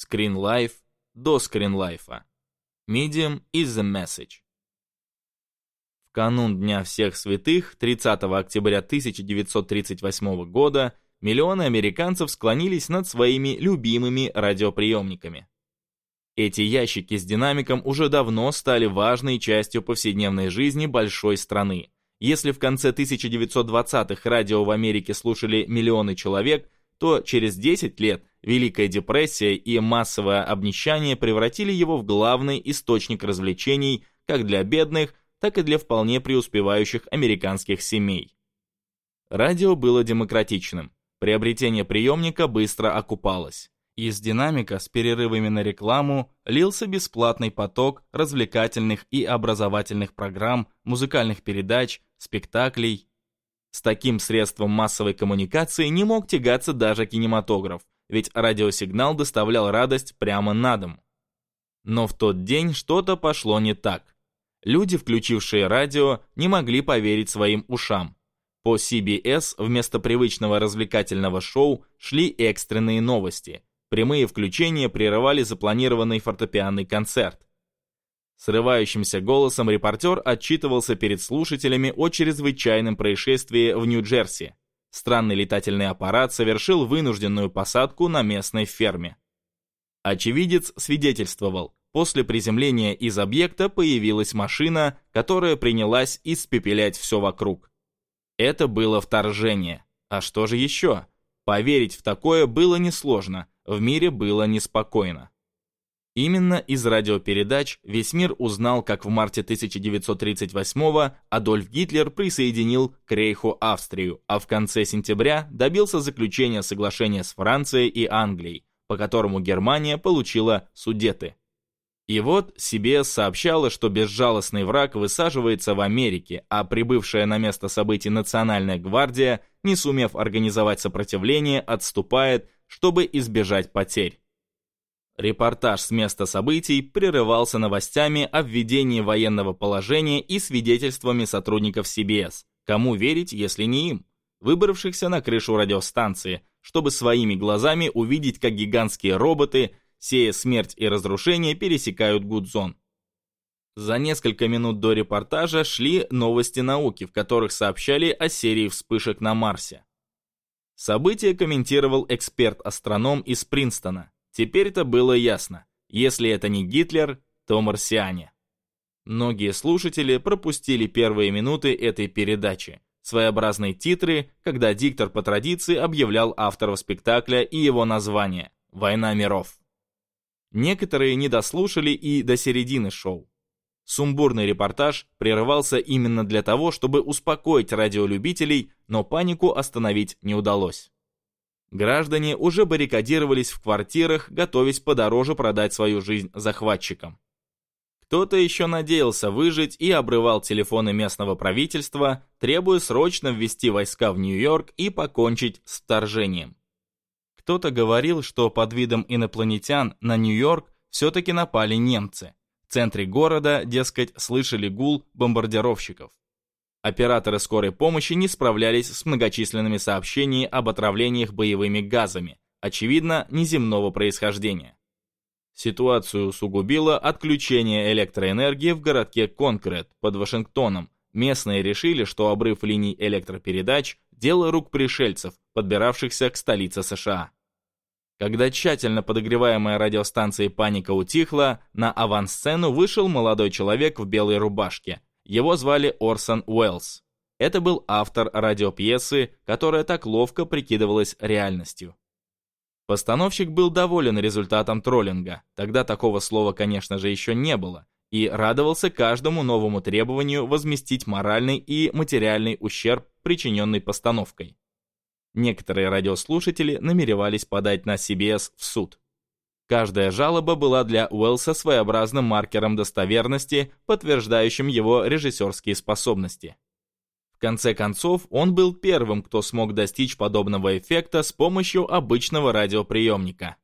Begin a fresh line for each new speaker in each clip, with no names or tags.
Screen Life до Screen Life. Medium is the message. В канун Дня всех святых, 30 октября 1938 года, миллионы американцев склонились над своими любимыми радиоприемниками. Эти ящики с динамиком уже давно стали важной частью повседневной жизни большой страны. Если в конце 1920-х радио в Америке слушали миллионы человек, то через 10 лет Великая депрессия и массовое обнищание превратили его в главный источник развлечений как для бедных, так и для вполне преуспевающих американских семей. Радио было демократичным. Приобретение приемника быстро окупалось. Из динамика с перерывами на рекламу лился бесплатный поток развлекательных и образовательных программ, музыкальных передач, спектаклей. С таким средством массовой коммуникации не мог тягаться даже кинематограф, ведь радиосигнал доставлял радость прямо на дом. Но в тот день что-то пошло не так. Люди, включившие радио, не могли поверить своим ушам. По CBS вместо привычного развлекательного шоу шли экстренные новости – Прямые включения прерывали запланированный фортепианный концерт. Срывающимся голосом репортер отчитывался перед слушателями о чрезвычайном происшествии в Нью-Джерси. Странный летательный аппарат совершил вынужденную посадку на местной ферме. Очевидец свидетельствовал, после приземления из объекта появилась машина, которая принялась испепелять все вокруг. Это было вторжение. А что же еще? Поверить в такое было несложно, в мире было неспокойно. Именно из радиопередач весь мир узнал, как в марте 1938-го Адольф Гитлер присоединил к Рейху Австрию, а в конце сентября добился заключения соглашения с Францией и Англией, по которому Германия получила Судеты. И вот CBS сообщала, что безжалостный враг высаживается в Америке, а прибывшая на место событий Национальная гвардия, не сумев организовать сопротивление, отступает, чтобы избежать потерь. Репортаж с места событий прерывался новостями о введении военного положения и свидетельствами сотрудников CBS. Кому верить, если не им? Выбравшихся на крышу радиостанции, чтобы своими глазами увидеть, как гигантские роботы, сея смерть и разрушение, пересекают Гудзон. За несколько минут до репортажа шли новости науки, в которых сообщали о серии вспышек на Марсе. Событие комментировал эксперт-астроном из Принстона. Теперь это было ясно. Если это не Гитлер, то марсиане. Многие слушатели пропустили первые минуты этой передачи. Своеобразные титры, когда диктор по традиции объявлял авторов спектакля и его название «Война миров». Некоторые не дослушали и до середины шоу. Сумбурный репортаж прерывался именно для того, чтобы успокоить радиолюбителей, но панику остановить не удалось. Граждане уже баррикадировались в квартирах, готовясь подороже продать свою жизнь захватчикам. Кто-то еще надеялся выжить и обрывал телефоны местного правительства, требуя срочно ввести войска в Нью-Йорк и покончить с вторжением. Кто-то говорил, что под видом инопланетян на Нью-Йорк все-таки напали немцы – в центре города, дескать, слышали гул бомбардировщиков. Операторы скорой помощи не справлялись с многочисленными сообщениями об отравлениях боевыми газами, очевидно, неземного происхождения. Ситуацию усугубило отключение электроэнергии в городке Конкрет под Вашингтоном. Местные решили, что обрыв линий электропередач – дело рук пришельцев, подбиравшихся к столице США. Когда тщательно подогреваемая радиостанцией паника утихла, на авансцену вышел молодой человек в белой рубашке. Его звали Орсон Уэллс. Это был автор радиопьесы, которая так ловко прикидывалась реальностью. Постановщик был доволен результатом троллинга, тогда такого слова, конечно же, еще не было, и радовался каждому новому требованию возместить моральный и материальный ущерб, причиненный постановкой. Некоторые радиослушатели намеревались подать на CBS в суд. Каждая жалоба была для Уэллса своеобразным маркером достоверности, подтверждающим его режиссерские способности. В конце концов, он был первым, кто смог достичь подобного эффекта с помощью обычного радиоприемника.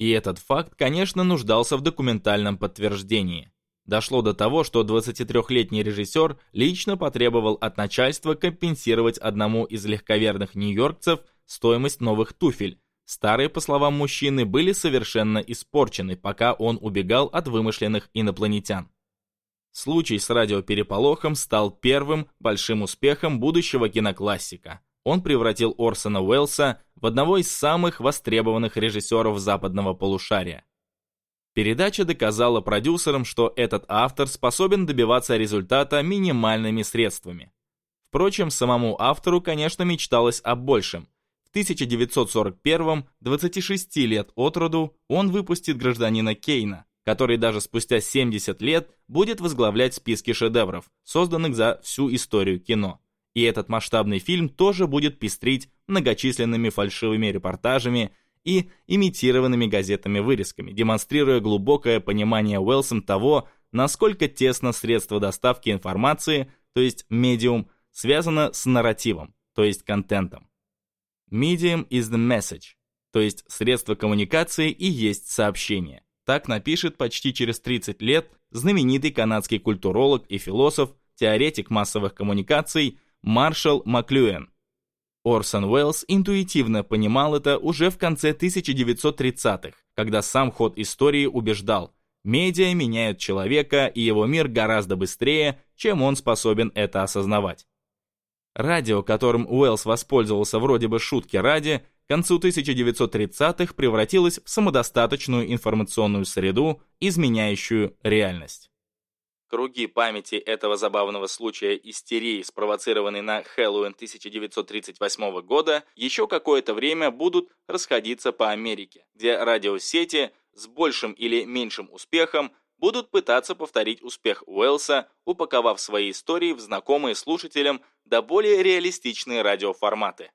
И этот факт, конечно, нуждался в документальном подтверждении. Дошло до того, что 23-летний режиссер лично потребовал от начальства компенсировать одному из легковерных нью-йоркцев стоимость новых туфель, Старые, по словам мужчины, были совершенно испорчены, пока он убегал от вымышленных инопланетян. Случай с радиопереполохом стал первым большим успехом будущего киноклассика. Он превратил Орсона Уэллса в одного из самых востребованных режиссеров западного полушария. Передача доказала продюсерам, что этот автор способен добиваться результата минимальными средствами. Впрочем, самому автору, конечно, мечталось о большем. В 1941-м, 26 лет от роду, он выпустит «Гражданина Кейна», который даже спустя 70 лет будет возглавлять списки шедевров, созданных за всю историю кино. И этот масштабный фильм тоже будет пестрить многочисленными фальшивыми репортажами и имитированными газетами вырезками, демонстрируя глубокое понимание Уэлсом того, насколько тесно средство доставки информации, то есть медиум, связано с нарративом, то есть контентом. Medium is the message, то есть средство коммуникации и есть сообщение. Так напишет почти через 30 лет знаменитый канадский культуролог и философ, теоретик массовых коммуникаций Маршал Маклюэн. Орсон Уэллс интуитивно понимал это уже в конце 1930-х, когда сам ход истории убеждал, медиа меняют человека и его мир гораздо быстрее, чем он способен это осознавать. Радио, которым Уэллс воспользовался вроде бы шутки ради, к концу 1930-х превратилось в самодостаточную информационную среду, изменяющую реальность. Круги памяти этого забавного случая истерии, спровоцированной на Хэллоуин 1938 года, еще какое-то время будут расходиться по Америке, где радиосети с большим или меньшим успехом будут пытаться повторить успех Уэллса, упаковав свои истории в знакомые слушателям до более реалистичные радиоформаты.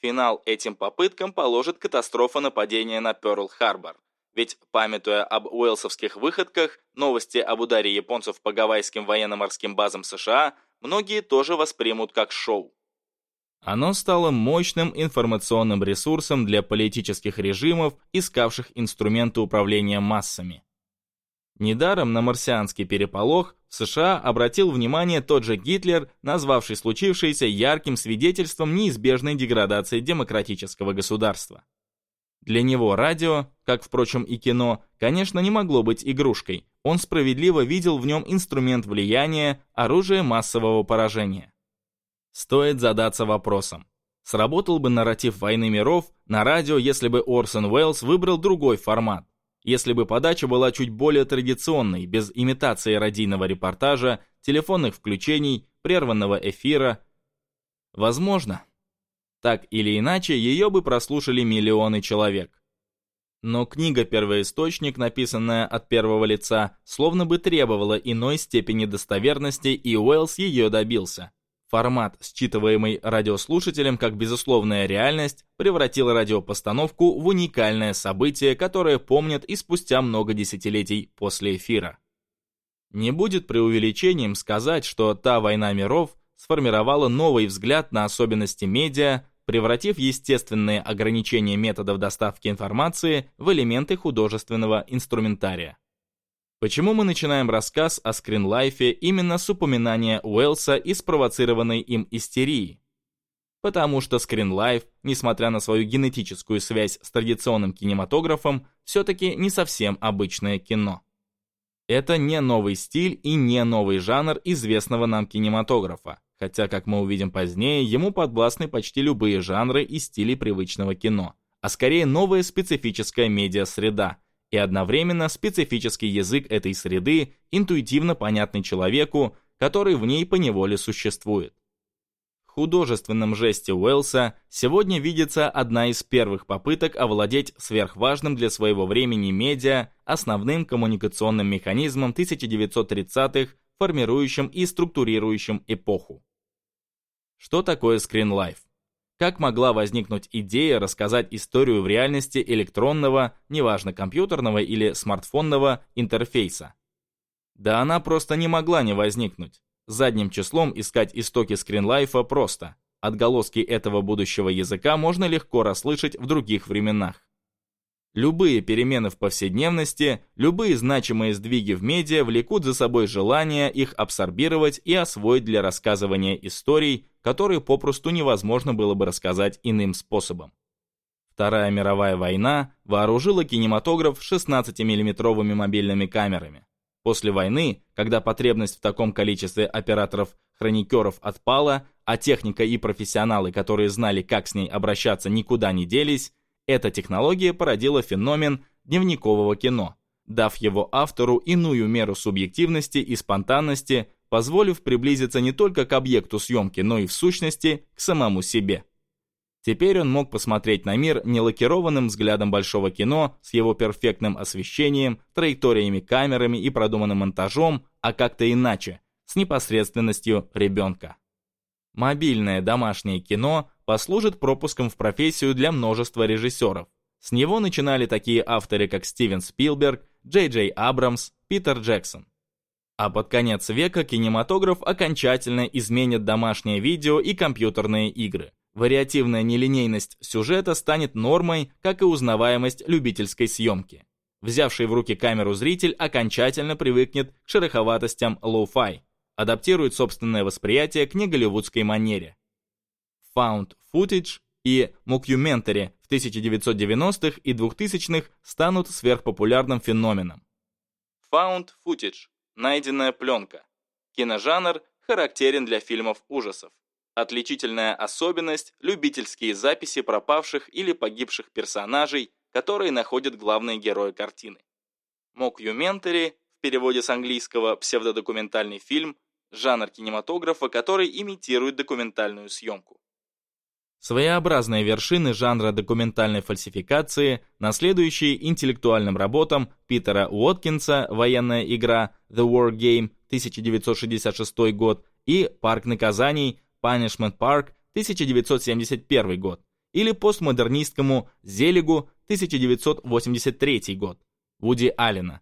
Финал этим попыткам положит катастрофа нападения на Пёрл-Харбор. Ведь, памятуя об уэлсовских выходках, новости об ударе японцев по гавайским военно-морским базам США многие тоже воспримут как шоу. Оно стало мощным информационным ресурсом для политических режимов, искавших инструменты управления массами. Недаром на марсианский переполох США обратил внимание тот же Гитлер, назвавший случившееся ярким свидетельством неизбежной деградации демократического государства. Для него радио, как, впрочем, и кино, конечно, не могло быть игрушкой. Он справедливо видел в нем инструмент влияния, оружие массового поражения. Стоит задаться вопросом. Сработал бы нарратив «Войны миров» на радио, если бы Орсон Уэллс выбрал другой формат? Если бы подача была чуть более традиционной, без имитации радийного репортажа, телефонных включений, прерванного эфира? Возможно. Так или иначе, ее бы прослушали миллионы человек. Но книга «Первоисточник», написанная от первого лица, словно бы требовала иной степени достоверности, и Уэллс ее добился. Формат, считываемый радиослушателем как безусловная реальность, превратил радиопостановку в уникальное событие, которое помнят и спустя много десятилетий после эфира. Не будет преувеличением сказать, что та «Война миров» сформировала новый взгляд на особенности медиа, превратив естественные ограничения методов доставки информации в элементы художественного инструментария. Почему мы начинаем рассказ о скринлайфе именно с упоминания Уэллса и спровоцированной им истерии? Потому что скринлайф, несмотря на свою генетическую связь с традиционным кинематографом, все-таки не совсем обычное кино. Это не новый стиль и не новый жанр известного нам кинематографа хотя, как мы увидим позднее, ему подвластны почти любые жанры и стили привычного кино, а скорее новая специфическая медиа-среда и одновременно специфический язык этой среды, интуитивно понятный человеку, который в ней поневоле существует. В художественном жесте Уэллса сегодня видится одна из первых попыток овладеть сверхважным для своего времени медиа основным коммуникационным механизмом 1930-х формирующим и структурирующим эпоху. Что такое Life? Как могла возникнуть идея рассказать историю в реальности электронного, неважно компьютерного или смартфонного, интерфейса? Да она просто не могла не возникнуть. Задним числом искать истоки Life просто. Отголоски этого будущего языка можно легко расслышать в других временах. Любые перемены в повседневности, любые значимые сдвиги в медиа влекут за собой желание их абсорбировать и освоить для рассказывания историй, которые попросту невозможно было бы рассказать иным способом. Вторая мировая война вооружила кинематограф 16-миллиметровыми мобильными камерами. После войны, когда потребность в таком количестве операторов-хроникеров отпала, а техника и профессионалы, которые знали, как с ней обращаться, никуда не делись, эта технология породила феномен дневникового кино, дав его автору иную меру субъективности и спонтанности, позволив приблизиться не только к объекту съемки, но и в сущности к самому себе. Теперь он мог посмотреть на мир не лакированным взглядом большого кино с его перфектным освещением, траекториями камерами и продуманным монтажом, а как-то иначе, с непосредственностью ребенка. Мобильное домашнее кино послужит пропуском в профессию для множества режиссеров. С него начинали такие авторы, как Стивен Спилберг, Джей Джей Абрамс, Питер Джексон. А под конец века кинематограф окончательно изменит домашнее видео и компьютерные игры. Вариативная нелинейность сюжета станет нормой, как и узнаваемость любительской съемки. Взявший в руки камеру зритель окончательно привыкнет к шероховатостям лоу-фай, адаптирует собственное восприятие к неголливудской манере. Found footage и mockumentary в 1990-х и 2000-х станут сверхпопулярным феноменом. Found footage Найденная пленка. Киножанр характерен для фильмов ужасов. Отличительная особенность – любительские записи пропавших или погибших персонажей, которые находят главные герои картины. Мокюментари, в переводе с английского псевдодокументальный фильм, жанр кинематографа, который имитирует документальную съемку. Своеобразные вершины жанра документальной фальсификации, наследующие интеллектуальным работам Питера Уоткинса «Военная игра» The War Game 1966 год и «Парк наказаний» Punishment Park 1971 год или постмодернистскому «Зелигу» 1983 год Вуди Аллена.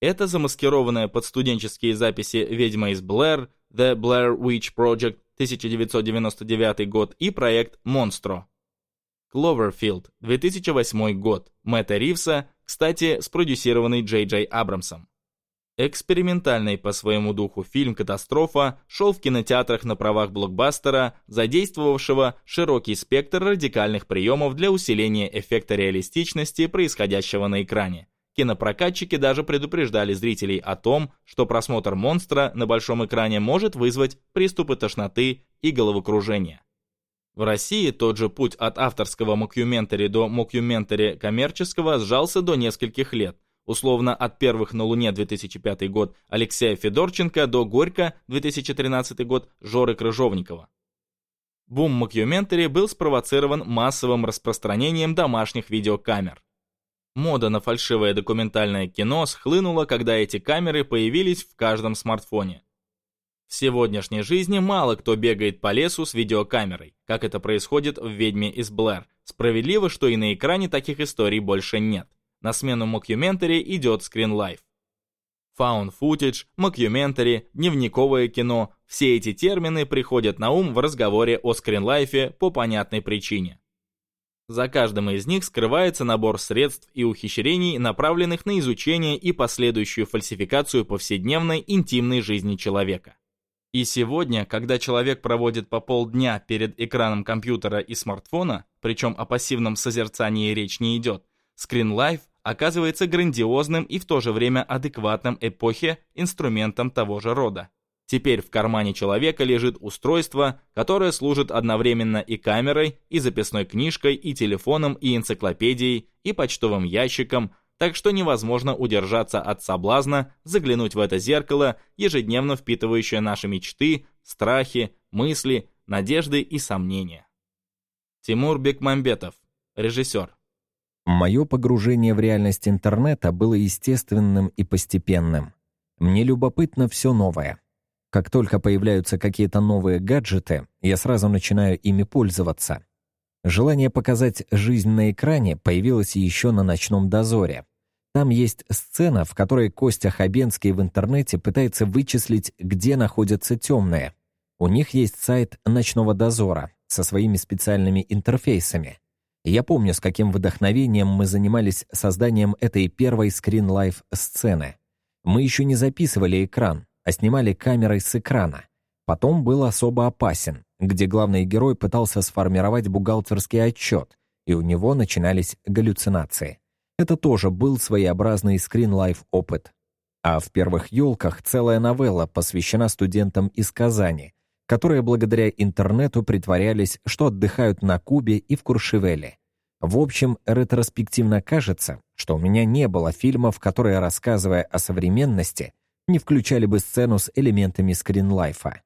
Это замаскированная под студенческие записи «Ведьма из Блэр», The Blair Witch Project 1999 год и проект Monstro. Cloverfield, 2008 год, Мэтта Ривса, кстати, спродюсированный Джей Джей Абрамсом. Экспериментальный по своему духу фильм «Катастрофа» шел в кинотеатрах на правах блокбастера, задействовавшего широкий спектр радикальных приемов для усиления эффекта реалистичности происходящего на экране. Кинопрокатчики даже предупреждали зрителей о том, что просмотр Монстро на большом экране может вызвать приступы тошноты и головокружения. В России тот же путь от авторского мокюментари до мокюментари коммерческого сжался до нескольких лет, условно от первых на Луне 2005 год Алексея Федорченко до Горько 2013 год Жоры Крыжовникова. Бум мокюментари был спровоцирован массовым распространением домашних видеокамер. Мода на фальшивое документальное кино схлынула, когда эти камеры появились в каждом смартфоне. В сегодняшней жизни мало кто бегает по лесу с видеокамерой, как это происходит в «Ведьме из Блэр». Справедливо, что и на экране таких историй больше нет. На смену мокюментари идет скринлайф. Found footage, мокюментари, дневниковое кино – все эти термины приходят на ум в разговоре о скринлайфе по понятной причине. За каждым из них скрывается набор средств и ухищрений, направленных на изучение и последующую фальсификацию повседневной интимной жизни человека. И сегодня, когда человек проводит по полдня перед экраном компьютера и смартфона, причем о пассивном созерцании речь не идет, Screen Life оказывается грандиозным и в то же время адекватным эпохе инструментом того же рода. Теперь в кармане человека лежит устройство, которое служит одновременно и камерой, и записной книжкой, и телефоном, и энциклопедией, и почтовым ящиком, так что невозможно удержаться от соблазна заглянуть в это зеркало, ежедневно впитывающее наши мечты, страхи, мысли, надежды и сомнения. Тимур Бекмамбетов, режиссер.
Мое погружение в реальность интернета было естественным и постепенным. Мне любопытно все новое. Как только появляются какие-то новые гаджеты, я сразу начинаю ими пользоваться. Желание показать жизнь на экране появилось еще на «Ночном дозоре». Там есть сцена, в которой Костя Хабенский в интернете пытается вычислить, где находятся темные. У них есть сайт «Ночного дозора» со своими специальными интерфейсами. Я помню, с каким вдохновением мы занимались созданием этой первой скрин-лайф сцены. Мы еще не записывали экран, а снимали камерой с экрана. Потом был особо опасен, где главный герой пытался сформировать бухгалтерский отчет, и у него начинались галлюцинации. Это тоже был своеобразный скрин-лайф опыт. А в «Первых елках» целая новелла посвящена студентам из Казани, которые благодаря интернету притворялись, что отдыхают на Кубе и в Куршевеле. В общем, ретроспективно кажется, что у меня не было фильмов, которые, рассказывая о современности, не включали бы сцену с элементами скринлайфа.